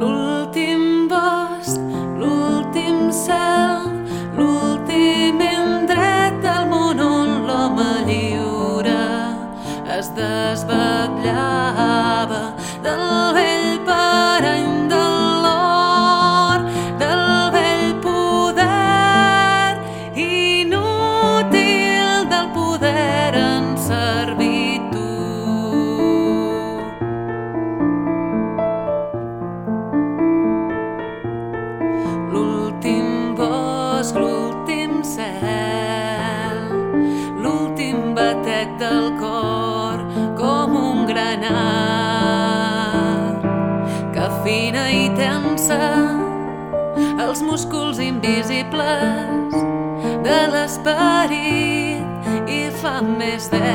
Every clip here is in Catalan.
L'últim bosc, l'últim cel, l'últim indret del món on l'home lliure es desvetllava els músculs invisibles de l'esperit i fa més dens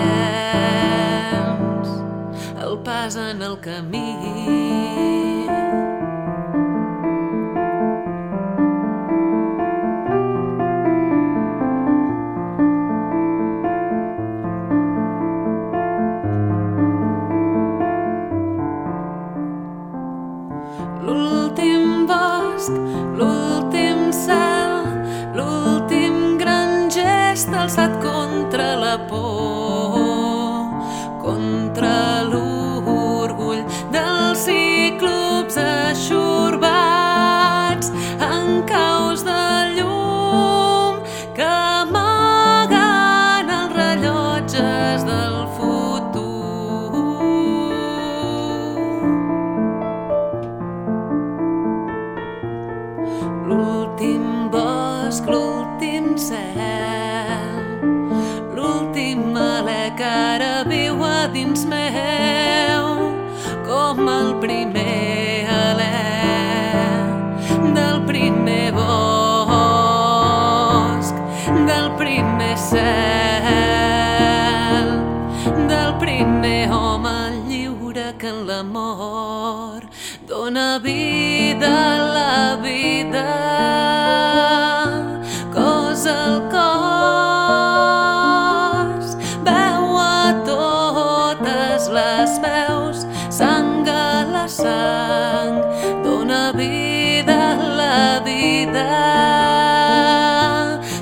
el pas en el camí. Cel, l'últim alè que ara viu a dins meu, com el primer alè del primer bosc, del primer cel, del primer home lliure que en l'amor dona vida a la vida, sang a la sang, dona vida a la vida,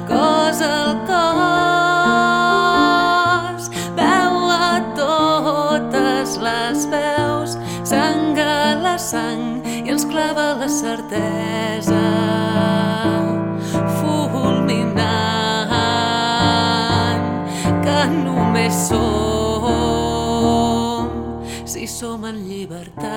cos al cos, veu a totes les veus, sang a la sang i ens clava la certesa si som en llibertat.